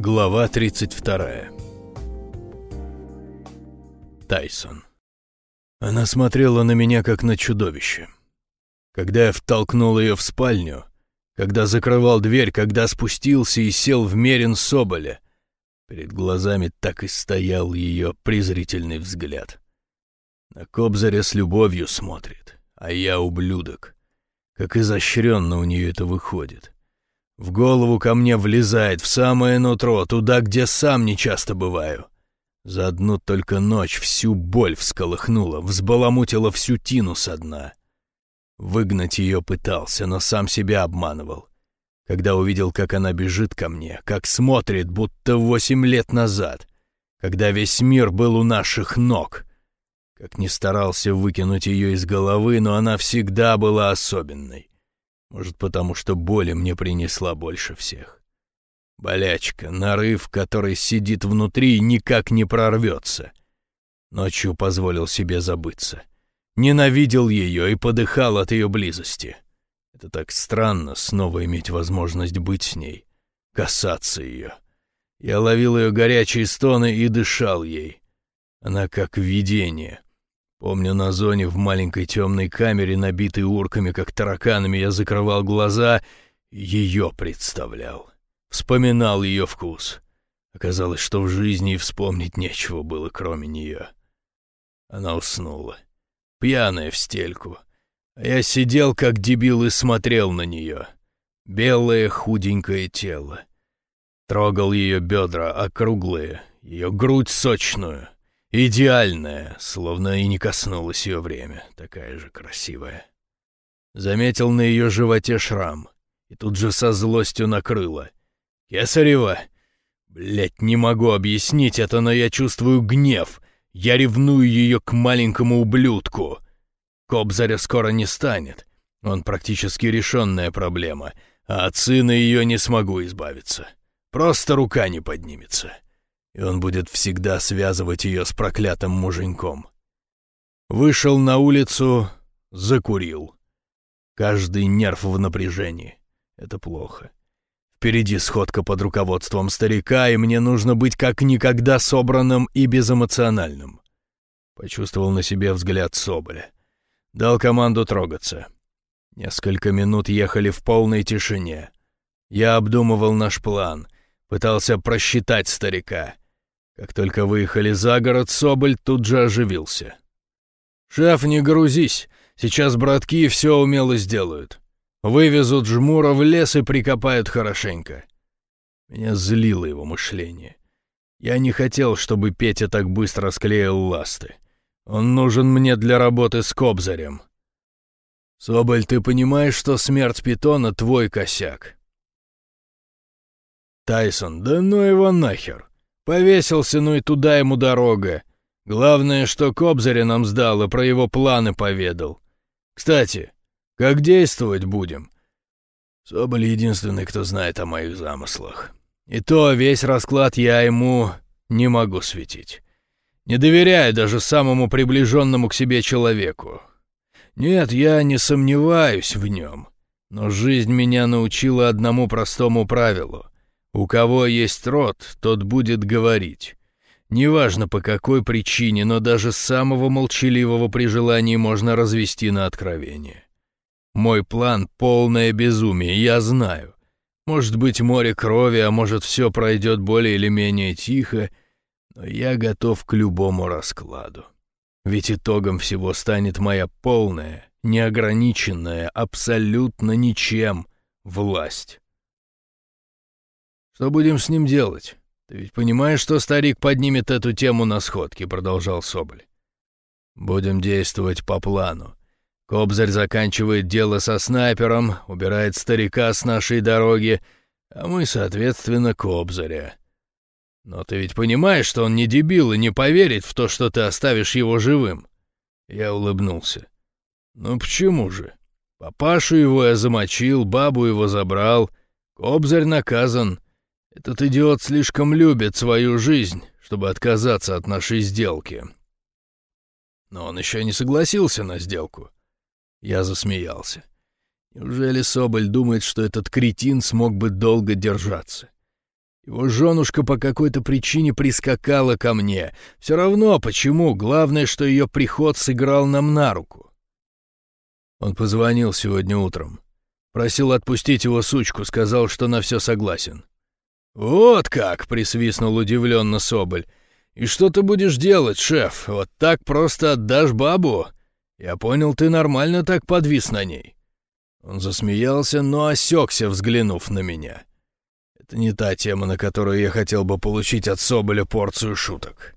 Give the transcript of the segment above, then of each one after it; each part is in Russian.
Глава 32 Тайсон Она смотрела на меня, как на чудовище. Когда я втолкнул ее в спальню, когда закрывал дверь, когда спустился и сел в мерин Соболя, перед глазами так и стоял ее презрительный взгляд. На Кобзаря с любовью смотрит, а я ублюдок. Как изощренно у нее это выходит. В голову ко мне влезает, в самое нутро, туда, где сам нечасто бываю. За одну только ночь всю боль всколыхнула, взбаламутила всю тину со дна. Выгнать ее пытался, но сам себя обманывал. Когда увидел, как она бежит ко мне, как смотрит, будто восемь лет назад, когда весь мир был у наших ног. Как не старался выкинуть ее из головы, но она всегда была особенной. Может, потому что боли мне принесла больше всех. Болячка, нарыв, который сидит внутри никак не прорвется. Ночью позволил себе забыться. Ненавидел ее и подыхал от ее близости. Это так странно, снова иметь возможность быть с ней, касаться ее. Я ловил ее горячие стоны и дышал ей. Она как видение. Помню, на зоне в маленькой темной камере, набитой урками, как тараканами, я закрывал глаза ее представлял. Вспоминал ее вкус. Оказалось, что в жизни и вспомнить нечего было, кроме нее. Она уснула. Пьяная в стельку. А я сидел, как дебил, и смотрел на нее. Белое худенькое тело. Трогал ее бедра округлые, ее грудь сочную — Идеальная, словно и не коснулось ее время, такая же красивая. Заметил на ее животе шрам, и тут же со злостью накрыло. «Кесарева! Блять, не могу объяснить это, но я чувствую гнев. Я ревную ее к маленькому ублюдку. Кобзаря скоро не станет. Он практически решенная проблема, а от сына ее не смогу избавиться. Просто рука не поднимется и он будет всегда связывать ее с проклятым муженьком. Вышел на улицу, закурил. Каждый нерв в напряжении. Это плохо. Впереди сходка под руководством старика, и мне нужно быть как никогда собранным и безэмоциональным. Почувствовал на себе взгляд Соболя. Дал команду трогаться. Несколько минут ехали в полной тишине. Я обдумывал наш план, пытался просчитать старика — как только выехали за город, Соболь тут же оживился. «Шеф, не грузись, сейчас братки все умело сделают. Вывезут жмура в лес и прикопают хорошенько». Меня злило его мышление. Я не хотел, чтобы Петя так быстро склеил ласты. Он нужен мне для работы с Кобзарем. Соболь, ты понимаешь, что смерть питона — твой косяк? Тайсон, да ну его нахер. Повесился, ну и туда ему дорога. Главное, что Кобзаря нам сдал и про его планы поведал. Кстати, как действовать будем? Соболь единственный, кто знает о моих замыслах. И то весь расклад я ему не могу светить. Не доверяю даже самому приближенному к себе человеку. Нет, я не сомневаюсь в нем. Но жизнь меня научила одному простому правилу. У кого есть рот, тот будет говорить. Неважно по какой причине, но даже самого молчаливого при желании можно развести на откровение. Мой план — полное безумие, я знаю. Может быть, море крови, а может, все пройдет более или менее тихо, но я готов к любому раскладу. Ведь итогом всего станет моя полная, неограниченная, абсолютно ничем власть. «Что будем с ним делать? Ты ведь понимаешь, что старик поднимет эту тему на сходке?» — продолжал Соболь. «Будем действовать по плану. Кобзарь заканчивает дело со снайпером, убирает старика с нашей дороги, а мы, соответственно, Кобзаря. Но ты ведь понимаешь, что он не дебил и не поверит в то, что ты оставишь его живым?» Я улыбнулся. «Ну почему же? Папашу его я замочил, бабу его забрал. Кобзарь наказан. Этот идиот слишком любит свою жизнь, чтобы отказаться от нашей сделки. Но он еще не согласился на сделку. Я засмеялся. Неужели Соболь думает, что этот кретин смог бы долго держаться? Его женушка по какой-то причине прискакала ко мне. Все равно почему, главное, что ее приход сыграл нам на руку. Он позвонил сегодня утром. Просил отпустить его сучку, сказал, что на все согласен. «Вот как!» — присвистнул удивленно Соболь. «И что ты будешь делать, шеф? Вот так просто отдашь бабу? Я понял, ты нормально так подвис на ней». Он засмеялся, но осекся, взглянув на меня. Это не та тема, на которую я хотел бы получить от Соболя порцию шуток.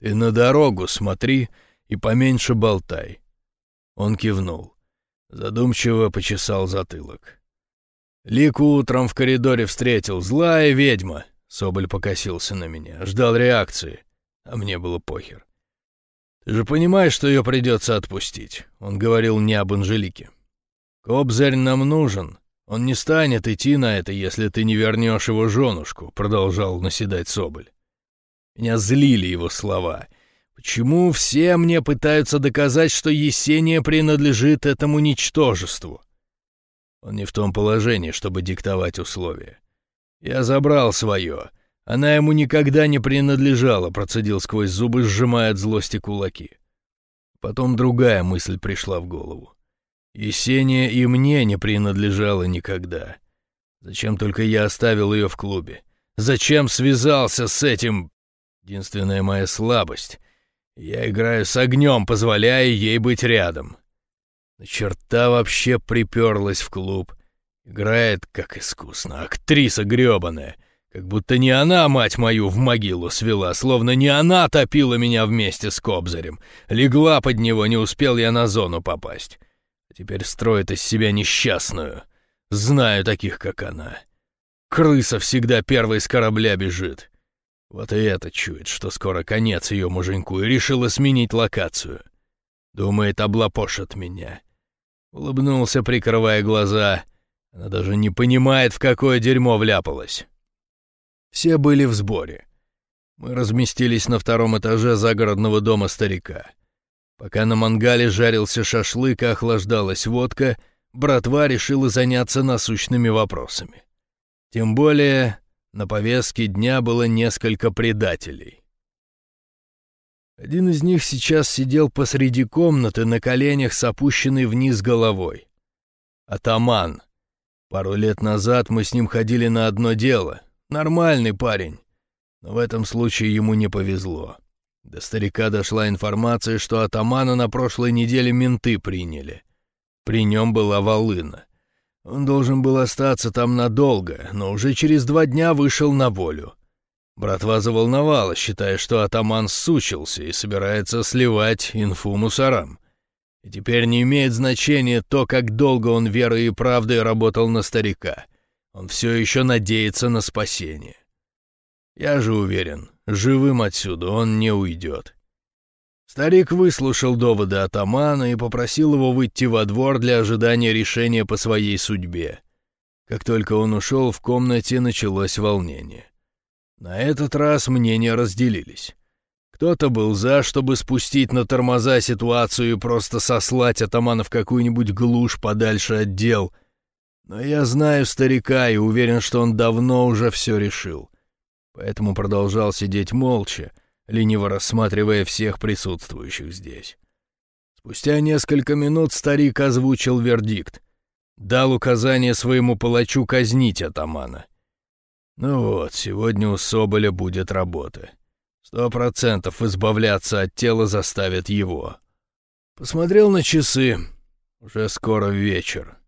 Ты на дорогу смотри и поменьше болтай. Он кивнул. Задумчиво почесал затылок. Лику утром в коридоре встретил. Злая ведьма. Соболь покосился на меня. Ждал реакции. А мне было похер. Ты же понимаешь, что ее придется отпустить. Он говорил не об Анжелике. Кобзарь нам нужен. Он не станет идти на это, если ты не вернешь его женушку, продолжал наседать Соболь. Меня злили его слова. Почему все мне пытаются доказать, что Есения принадлежит этому ничтожеству? Он не в том положении, чтобы диктовать условия. Я забрал свое. Она ему никогда не принадлежала, процедил сквозь зубы, сжимая от злости кулаки. Потом другая мысль пришла в голову. Есения и мне не принадлежала никогда. Зачем только я оставил ее в клубе? Зачем связался с этим? Единственная моя слабость. Я играю с огнем, позволяя ей быть рядом. На черта вообще приперлась в клуб. Играет как искусно. Актриса грёбаная. Как будто не она, мать мою, в могилу свела, словно не она топила меня вместе с Кобзарем. Легла под него, не успел я на зону попасть. А теперь строит из себя несчастную. Знаю таких, как она. Крыса всегда первой с корабля бежит. Вот и это чует, что скоро конец ее муженьку, и решила сменить локацию. Думает, облапошит меня. Улыбнулся, прикрывая глаза. Она даже не понимает, в какое дерьмо вляпалась. Все были в сборе. Мы разместились на втором этаже загородного дома старика. Пока на мангале жарился шашлык и охлаждалась водка, братва решила заняться насущными вопросами. Тем более на повестке дня было несколько предателей. Один из них сейчас сидел посреди комнаты на коленях с опущенной вниз головой. Атаман. Пару лет назад мы с ним ходили на одно дело. Нормальный парень. Но в этом случае ему не повезло. До старика дошла информация, что атамана на прошлой неделе менты приняли. При нем была волына. Он должен был остаться там надолго, но уже через два дня вышел на волю. Братва заволновалась, считая, что атаман сучился и собирается сливать инфу мусорам. И теперь не имеет значения то, как долго он верой и правдой работал на старика. Он все еще надеется на спасение. Я же уверен, живым отсюда он не уйдет. Старик выслушал доводы атамана и попросил его выйти во двор для ожидания решения по своей судьбе. Как только он ушел, в комнате началось волнение. На этот раз мнения разделились. Кто-то был за, чтобы спустить на тормоза ситуацию и просто сослать атамана в какую-нибудь глушь подальше от дел. Но я знаю старика и уверен, что он давно уже все решил. Поэтому продолжал сидеть молча, лениво рассматривая всех присутствующих здесь. Спустя несколько минут старик озвучил вердикт. Дал указание своему палачу казнить атамана. Ну вот, сегодня у Соболя будет работа. Сто процентов избавляться от тела заставит его. Посмотрел на часы. Уже скоро вечер.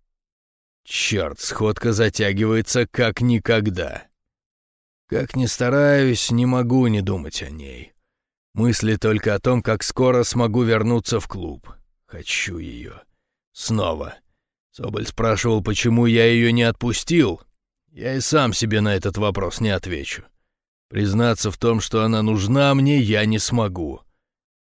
Черт, сходка затягивается как никогда. Как ни стараюсь, не могу не думать о ней. Мысли только о том, как скоро смогу вернуться в клуб. Хочу ее. Снова. Соболь спрашивал, почему я ее не отпустил. Я и сам себе на этот вопрос не отвечу. Признаться в том, что она нужна мне, я не смогу.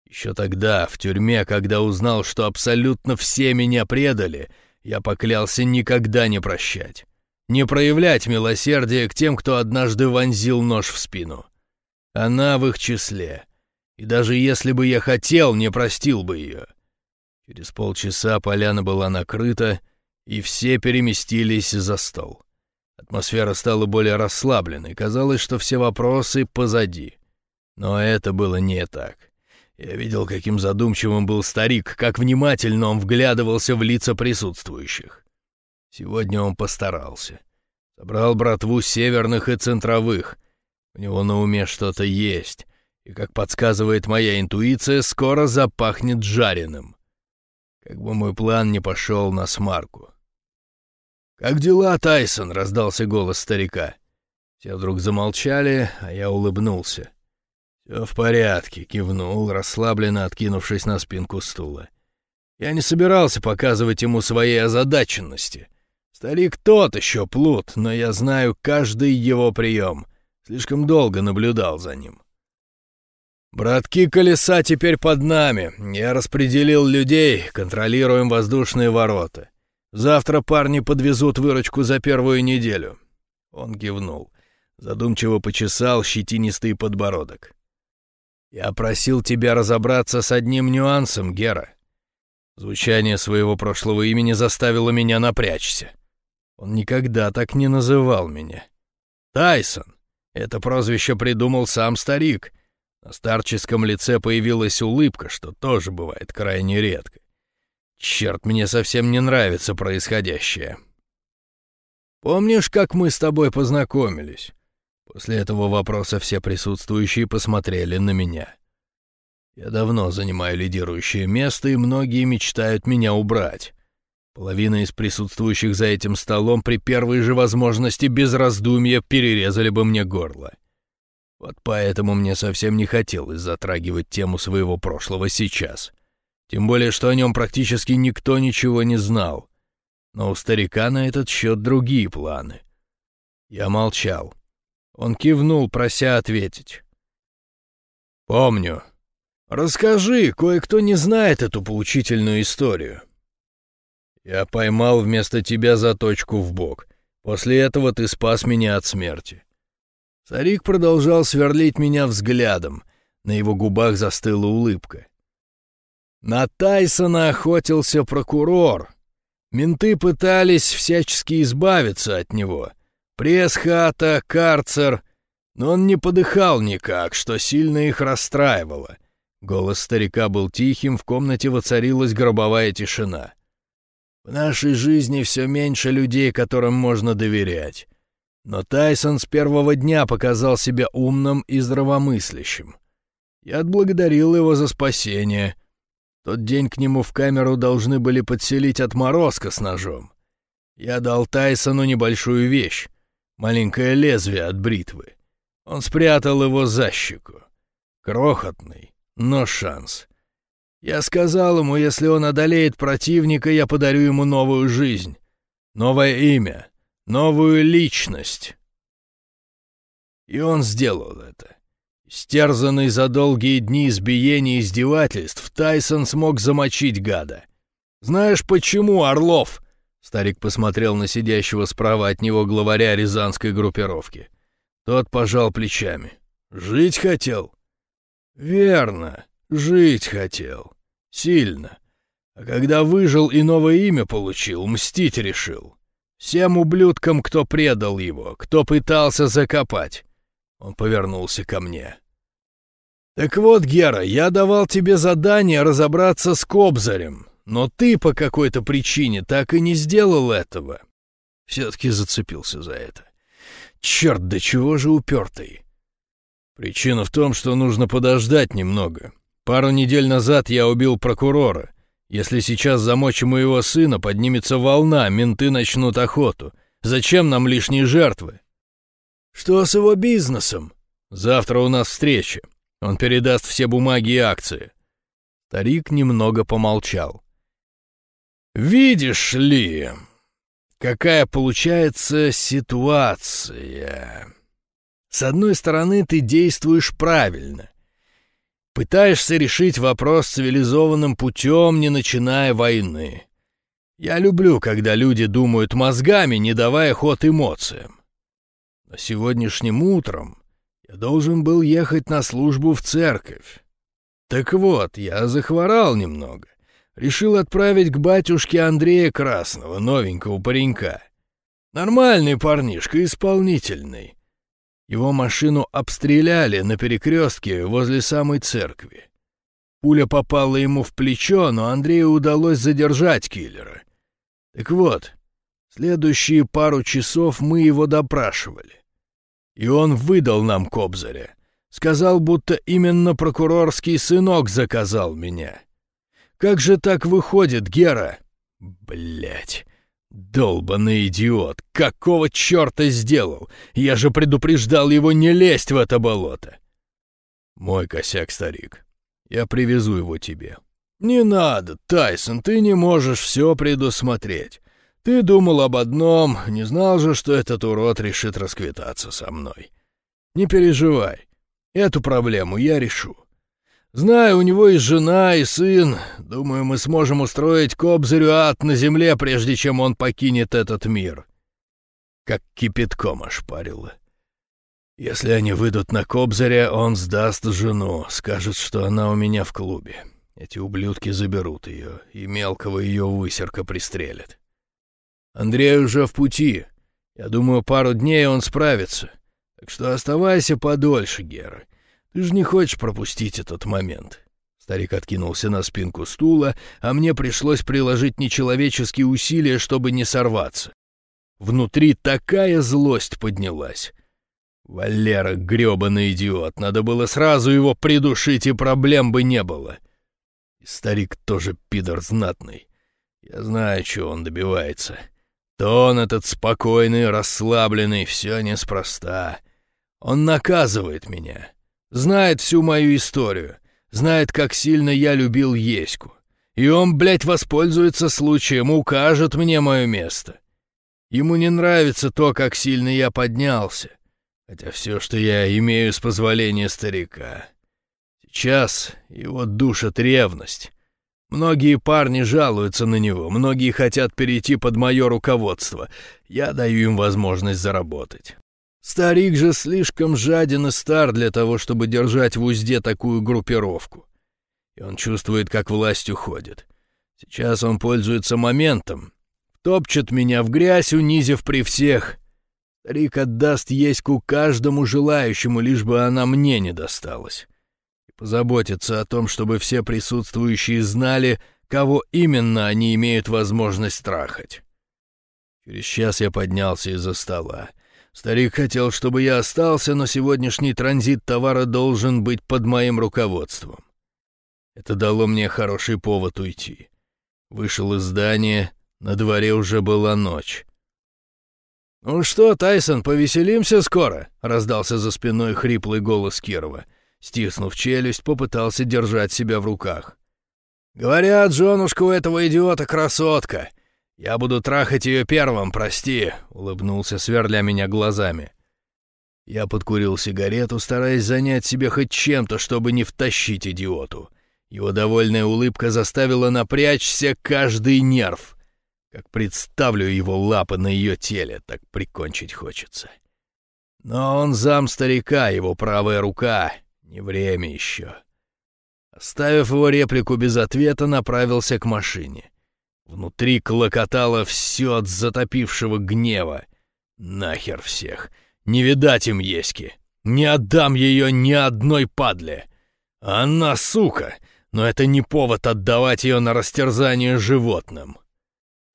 Еще тогда, в тюрьме, когда узнал, что абсолютно все меня предали, я поклялся никогда не прощать. Не проявлять милосердие к тем, кто однажды вонзил нож в спину. Она в их числе. И даже если бы я хотел, не простил бы ее. Через полчаса поляна была накрыта, и все переместились за стол. Атмосфера стала более расслабленной, казалось, что все вопросы позади. Но это было не так. Я видел, каким задумчивым был старик, как внимательно он вглядывался в лица присутствующих. Сегодня он постарался. Собрал братву северных и центровых. У него на уме что-то есть, и, как подсказывает моя интуиция, скоро запахнет жареным. Как бы мой план не пошел на смарку. «Как дела, Тайсон?» — раздался голос старика. Все вдруг замолчали, а я улыбнулся. «Все в порядке», — кивнул, расслабленно откинувшись на спинку стула. Я не собирался показывать ему своей озадаченности. Старик тот еще плут, но я знаю каждый его прием. Слишком долго наблюдал за ним. «Братки колеса теперь под нами. Я распределил людей, контролируем воздушные ворота. Завтра парни подвезут выручку за первую неделю». Он кивнул. Задумчиво почесал щетинистый подбородок. «Я просил тебя разобраться с одним нюансом, Гера». Звучание своего прошлого имени заставило меня напрячься. Он никогда так не называл меня. «Тайсон!» Это прозвище придумал сам старик. На старческом лице появилась улыбка, что тоже бывает крайне редко. Черт, мне совсем не нравится происходящее. Помнишь, как мы с тобой познакомились? После этого вопроса все присутствующие посмотрели на меня. Я давно занимаю лидирующее место, и многие мечтают меня убрать. Половина из присутствующих за этим столом при первой же возможности без раздумья перерезали бы мне горло. Вот поэтому мне совсем не хотелось затрагивать тему своего прошлого сейчас. Тем более, что о нем практически никто ничего не знал. Но у старика на этот счет другие планы. Я молчал. Он кивнул, прося ответить. «Помню. Расскажи, кое-кто не знает эту поучительную историю». Я поймал вместо тебя заточку в бок. После этого ты спас меня от смерти. Сарик продолжал сверлить меня взглядом. На его губах застыла улыбка. На Тайсона охотился прокурор. Менты пытались всячески избавиться от него. Пресс-хата, карцер. Но он не подыхал никак, что сильно их расстраивало. Голос старика был тихим, в комнате воцарилась гробовая тишина. В нашей жизни все меньше людей, которым можно доверять. Но Тайсон с первого дня показал себя умным и здравомыслящим. Я отблагодарил его за спасение. Тот день к нему в камеру должны были подселить отморозка с ножом. Я дал Тайсону небольшую вещь, маленькое лезвие от бритвы. Он спрятал его за щеку. Крохотный, но шанс. Я сказал ему, если он одолеет противника, я подарю ему новую жизнь, новое имя, новую личность. И он сделал это. Стерзанный за долгие дни избиений и издевательств, Тайсон смог замочить гада. «Знаешь почему, Орлов?» Старик посмотрел на сидящего справа от него главаря рязанской группировки. Тот пожал плечами. «Жить хотел?» «Верно. Жить хотел. Сильно. А когда выжил и новое имя получил, мстить решил. Всем ублюдкам, кто предал его, кто пытался закопать. Он повернулся ко мне. «Так вот, Гера, я давал тебе задание разобраться с Кобзарем, но ты по какой-то причине так и не сделал этого». Все-таки зацепился за это. «Черт, да чего же упертый?» «Причина в том, что нужно подождать немного. Пару недель назад я убил прокурора. Если сейчас замочим моего сына, поднимется волна, менты начнут охоту. Зачем нам лишние жертвы? Что с его бизнесом? Завтра у нас встреча. Он передаст все бумаги и акции. Старик немного помолчал. Видишь ли, какая получается ситуация. С одной стороны, ты действуешь правильно. Пытаешься решить вопрос цивилизованным путем, не начиная войны. Я люблю, когда люди думают мозгами, не давая ход эмоциям. Но сегодняшним утром должен был ехать на службу в церковь. Так вот, я захворал немного. Решил отправить к батюшке Андрея Красного, новенького паренька. Нормальный парнишка, исполнительный. Его машину обстреляли на перекрестке возле самой церкви. Пуля попала ему в плечо, но Андрею удалось задержать киллера. Так вот, следующие пару часов мы его допрашивали. И он выдал нам Кобзаря. Сказал, будто именно прокурорский сынок заказал меня. Как же так выходит, Гера? Блять. Долбанный идиот! Какого черта сделал? Я же предупреждал его не лезть в это болото. Мой косяк, старик. Я привезу его тебе. Не надо, Тайсон, ты не можешь все предусмотреть. Ты думал об одном, не знал же, что этот урод решит расквитаться со мной. Не переживай, эту проблему я решу. Знаю, у него есть жена и сын. Думаю, мы сможем устроить Кобзарю ад на земле, прежде чем он покинет этот мир. Как кипятком ошпарило. Если они выйдут на Кобзаря, он сдаст жену, скажет, что она у меня в клубе. Эти ублюдки заберут ее, и мелкого ее высерка пристрелят. Андрей уже в пути. Я думаю, пару дней он справится. Так что оставайся подольше, Гера. Ты же не хочешь пропустить этот момент. Старик откинулся на спинку стула, а мне пришлось приложить нечеловеческие усилия, чтобы не сорваться. Внутри такая злость поднялась. Валера, грёбаный идиот, надо было сразу его придушить, и проблем бы не было. И старик тоже пидор знатный. Я знаю, чего он добивается. То он этот спокойный, расслабленный, все неспроста. Он наказывает меня. Знает всю мою историю. Знает, как сильно я любил Еську. И он, блядь, воспользуется случаем, укажет мне мое место. Ему не нравится то, как сильно я поднялся. Хотя все, что я имею с позволения старика. Сейчас его душит ревность. Многие парни жалуются на него, многие хотят перейти под мое руководство. Я даю им возможность заработать. Старик же слишком жаден и стар для того, чтобы держать в узде такую группировку. И он чувствует, как власть уходит. Сейчас он пользуется моментом. Топчет меня в грязь, унизив при всех. Старик отдаст еську каждому желающему, лишь бы она мне не досталась. И позаботится о том, чтобы все присутствующие знали, кого именно они имеют возможность трахать. Через час я поднялся из-за стола. Старик хотел, чтобы я остался, но сегодняшний транзит товара должен быть под моим руководством. Это дало мне хороший повод уйти. Вышел из здания, на дворе уже была ночь. «Ну что, Тайсон, повеселимся скоро?» — раздался за спиной хриплый голос Кирова. Стиснув челюсть, попытался держать себя в руках. «Говорят, женушка у этого идиота красотка. «Я буду трахать ее первым, прости», — улыбнулся, сверля меня глазами. Я подкурил сигарету, стараясь занять себе хоть чем-то, чтобы не втащить идиоту. Его довольная улыбка заставила напрячься каждый нерв. Как представлю его лапы на ее теле, так прикончить хочется. Но он зам старика, его правая рука. Не время еще. Оставив его реплику без ответа, направился к машине. Внутри клокотало все от затопившего гнева. Нахер всех. Не видать им еськи. Не отдам ее ни одной падле. Она сука, но это не повод отдавать ее на растерзание животным.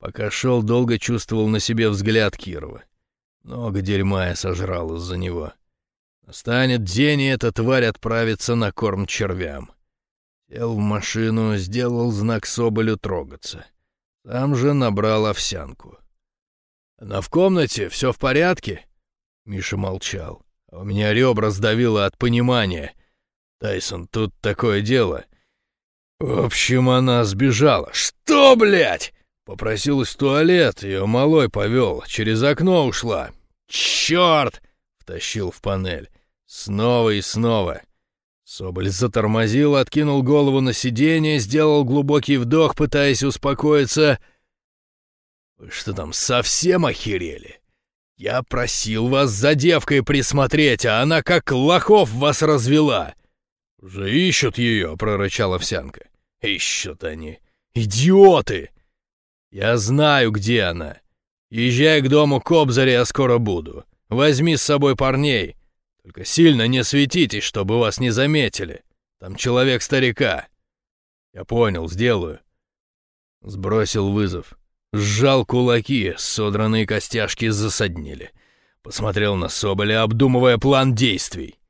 Пока шел, долго чувствовал на себе взгляд Кирова. Много дерьма я сожрал из-за него. Настанет день, и эта тварь отправится на корм червям. Сел в машину, сделал знак Соболю трогаться. — там же набрал овсянку. «Она в комнате? Все в порядке?» Миша молчал. А у меня ребра сдавило от понимания. «Тайсон, тут такое дело». В общем, она сбежала. «Что, блядь?» Попросилась в туалет, ее малой повел, через окно ушла. «Черт!» — втащил в панель. Снова и снова. Соболь затормозил, откинул голову на сиденье, сделал глубокий вдох, пытаясь успокоиться. «Вы что там, совсем охерели? Я просил вас за девкой присмотреть, а она как лохов вас развела!» «Уже ищут ее», — прорычала Овсянка. «Ищут они. Идиоты! Я знаю, где она. Езжай к дому Кобзаря, я скоро буду. Возьми с собой парней. Только сильно не светитесь, чтобы вас не заметили. Там человек старика». «Я понял, сделаю». Сбросил вызов. Сжал кулаки, содранные костяшки засаднили. Посмотрел на Соболя, обдумывая план действий.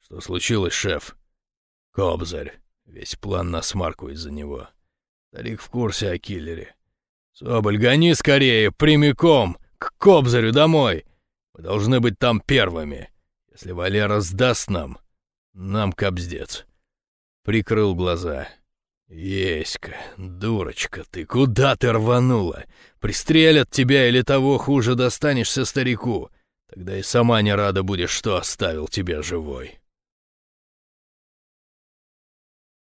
«Что случилось, шеф?» «Кобзарь. Весь план на смарку из-за него. Старик в курсе о киллере. Соболь, гони скорее, прямиком, к Кобзарю домой. Мы должны быть там первыми. Если Валера сдаст нам, нам кобздец». Прикрыл глаза. «Еська, дурочка ты, куда ты рванула? Пристрелят тебя или того хуже достанешься старику. Тогда и сама не рада будешь, что оставил тебя живой».